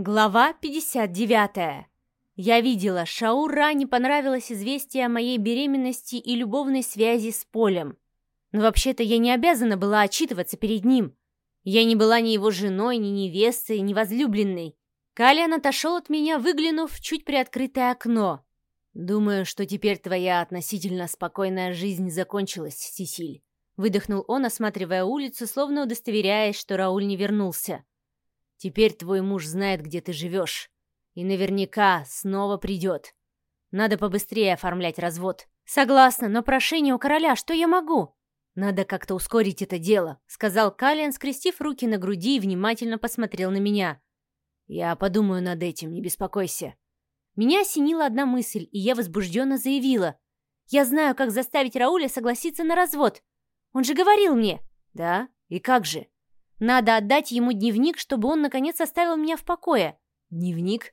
Глава 59. Я видела, Шаура не понравилось известие о моей беременности и любовной связи с Полем. Но вообще-то я не обязана была отчитываться перед ним. Я не была ни его женой, ни невестой, ни возлюбленной. Калиан отошел от меня, выглянув в чуть приоткрытое окно. «Думаю, что теперь твоя относительно спокойная жизнь закончилась, Сесиль», выдохнул он, осматривая улицу, словно удостоверяясь, что Рауль не вернулся. Теперь твой муж знает, где ты живешь. И наверняка снова придет. Надо побыстрее оформлять развод. Согласна, но прошение у короля, что я могу? Надо как-то ускорить это дело, сказал Калиан, скрестив руки на груди и внимательно посмотрел на меня. Я подумаю над этим, не беспокойся. Меня осенила одна мысль, и я возбужденно заявила. Я знаю, как заставить Рауля согласиться на развод. Он же говорил мне. Да? И как же? Надо отдать ему дневник, чтобы он, наконец, оставил меня в покое. Дневник?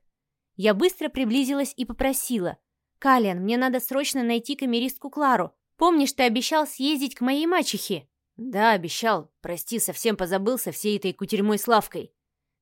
Я быстро приблизилась и попросила. «Калиан, мне надо срочно найти камеристку Клару. Помнишь, ты обещал съездить к моей мачехе?» «Да, обещал. Прости, совсем позабылся всей этой кутерьмой Славкой».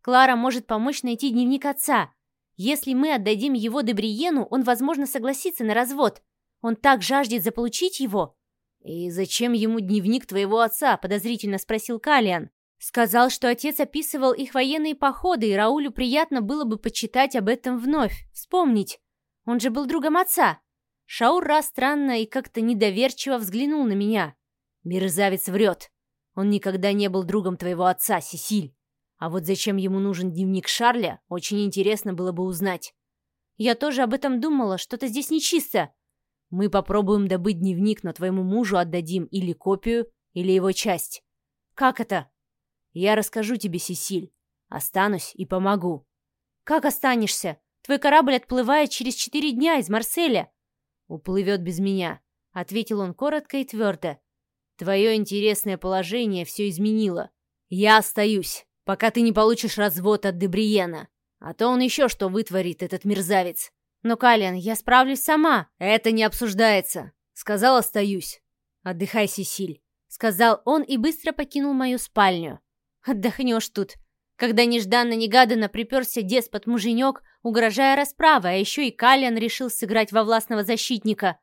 «Клара может помочь найти дневник отца. Если мы отдадим его Дебриену, он, возможно, согласится на развод. Он так жаждет заполучить его». «И зачем ему дневник твоего отца?» — подозрительно спросил Калиан. Сказал, что отец описывал их военные походы, и Раулю приятно было бы почитать об этом вновь, вспомнить. Он же был другом отца. Шаура странно и как-то недоверчиво взглянул на меня. «Мерзавец врет. Он никогда не был другом твоего отца, Сесиль. А вот зачем ему нужен дневник Шарля, очень интересно было бы узнать. Я тоже об этом думала, что-то здесь нечисто. Мы попробуем добыть дневник, но твоему мужу отдадим или копию, или его часть. Как это? Я расскажу тебе, Сесиль. Останусь и помогу». «Как останешься? Твой корабль отплывает через четыре дня из Марселя». «Уплывет без меня», — ответил он коротко и твердо. «Твое интересное положение все изменило. Я остаюсь, пока ты не получишь развод от Дебриена. А то он еще что вытворит, этот мерзавец». «Но, Калиан, я справлюсь сама». «Это не обсуждается. Сказал, остаюсь. Отдыхай, Сесиль», — сказал он и быстро покинул мою спальню. Отдохнешь тут. Когда нежданно-негаданно приперся деспот-муженек, угрожая расправой, а еще и Калиан решил сыграть во властного защитника.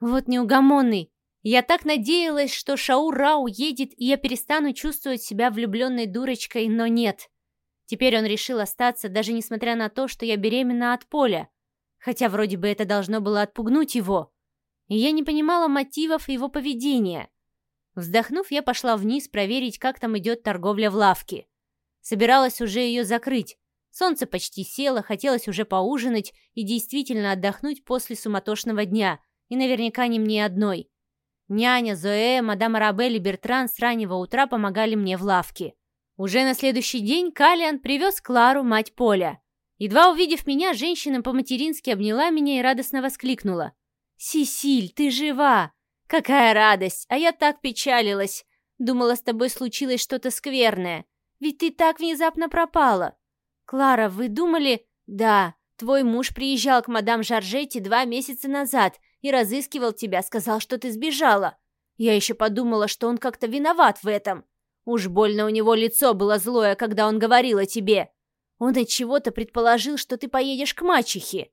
Вот неугомонный. Я так надеялась, что Шаура уедет, и я перестану чувствовать себя влюбленной дурочкой, но нет. Теперь он решил остаться, даже несмотря на то, что я беременна от Поля. Хотя вроде бы это должно было отпугнуть его. И я не понимала мотивов его поведения. Вздохнув, я пошла вниз проверить, как там идет торговля в лавке. Собиралась уже ее закрыть. Солнце почти село, хотелось уже поужинать и действительно отдохнуть после суматошного дня. И наверняка не мне одной. Няня, Зоэ, мадам Арабель и Бертран с раннего утра помогали мне в лавке. Уже на следующий день Калиан привез Клару, мать Поля. Едва увидев меня, женщина по-матерински обняла меня и радостно воскликнула. «Сисиль, ты жива! «Какая радость! А я так печалилась! Думала, с тобой случилось что-то скверное. Ведь ты так внезапно пропала!» «Клара, вы думали...» «Да, твой муж приезжал к мадам Жоржетти два месяца назад и разыскивал тебя, сказал, что ты сбежала. Я еще подумала, что он как-то виноват в этом. Уж больно у него лицо было злое, когда он говорил о тебе. Он от чего-то предположил, что ты поедешь к мачехе».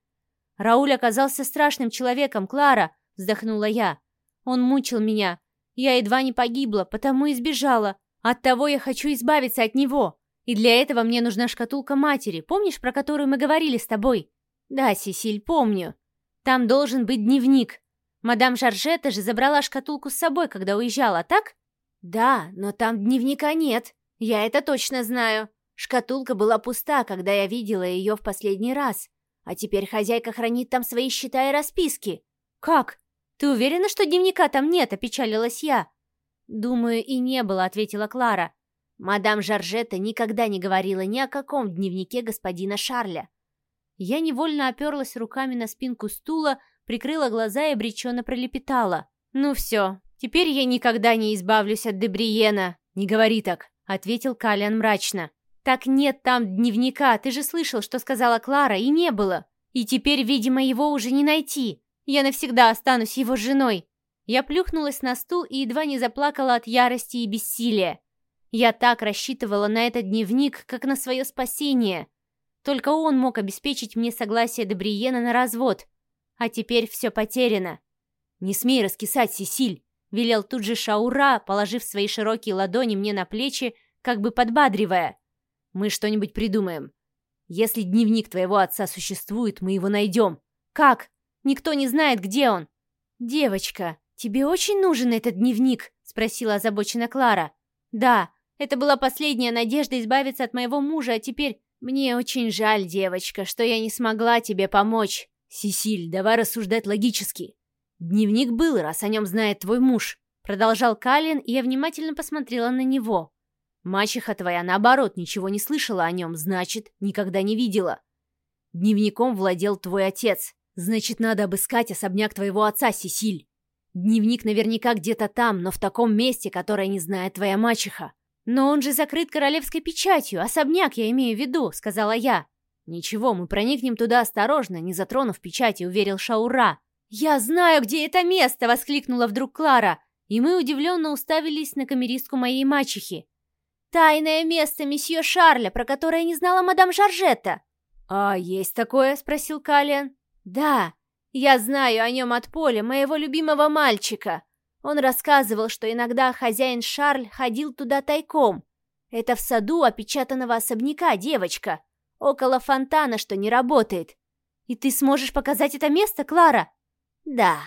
«Рауль оказался страшным человеком, Клара», — вздохнула я. Он мучил меня. Я едва не погибла, потому и сбежала. Оттого я хочу избавиться от него. И для этого мне нужна шкатулка матери. Помнишь, про которую мы говорили с тобой? Да, Сесиль, помню. Там должен быть дневник. Мадам Жоржета же забрала шкатулку с собой, когда уезжала, так? Да, но там дневника нет. Я это точно знаю. Шкатулка была пуста, когда я видела ее в последний раз. А теперь хозяйка хранит там свои счета и расписки. Как? «Ты уверена, что дневника там нет?» — опечалилась я. «Думаю, и не было», — ответила Клара. Мадам Жоржетта никогда не говорила ни о каком дневнике господина Шарля. Я невольно оперлась руками на спинку стула, прикрыла глаза и обреченно пролепетала. «Ну все, теперь я никогда не избавлюсь от Дебриена». «Не говори так», — ответил Калиан мрачно. «Так нет там дневника, ты же слышал, что сказала Клара, и не было. И теперь, видимо, его уже не найти. Я навсегда останусь его женой. Я плюхнулась на стул и едва не заплакала от ярости и бессилия. Я так рассчитывала на этот дневник, как на свое спасение. Только он мог обеспечить мне согласие Дебриена на развод. А теперь все потеряно. «Не смей раскисать, Сесиль!» — велел тут же Шаура, положив свои широкие ладони мне на плечи, как бы подбадривая. «Мы что-нибудь придумаем. Если дневник твоего отца существует, мы его найдем». «Как? Никто не знает, где он». «Девочка, тебе очень нужен этот дневник?» — спросила озабоченно Клара. «Да, это была последняя надежда избавиться от моего мужа, а теперь мне очень жаль, девочка, что я не смогла тебе помочь. Сесиль, давай рассуждать логически. Дневник был, раз о нем знает твой муж», — продолжал Калин, и я внимательно посмотрела на него. «Мачеха твоя, наоборот, ничего не слышала о нем, значит, никогда не видела. Дневником владел твой отец. Значит, надо обыскать особняк твоего отца, Сесиль. Дневник наверняка где-то там, но в таком месте, которое не знает твоя мачеха. Но он же закрыт королевской печатью, особняк я имею в виду, сказала я. Ничего, мы проникнем туда осторожно, не затронув печати, уверил Шаура. Я знаю, где это место, воскликнула вдруг Клара, и мы удивленно уставились на камеристку моей мачехи. Тайное место месье Шарля, про которое не знала мадам Жоржетта. «А есть такое?» — спросил Калиан. «Да, я знаю о нем от Поля, моего любимого мальчика. Он рассказывал, что иногда хозяин Шарль ходил туда тайком. Это в саду опечатанного особняка, девочка. Около фонтана, что не работает. И ты сможешь показать это место, Клара?» «Да»,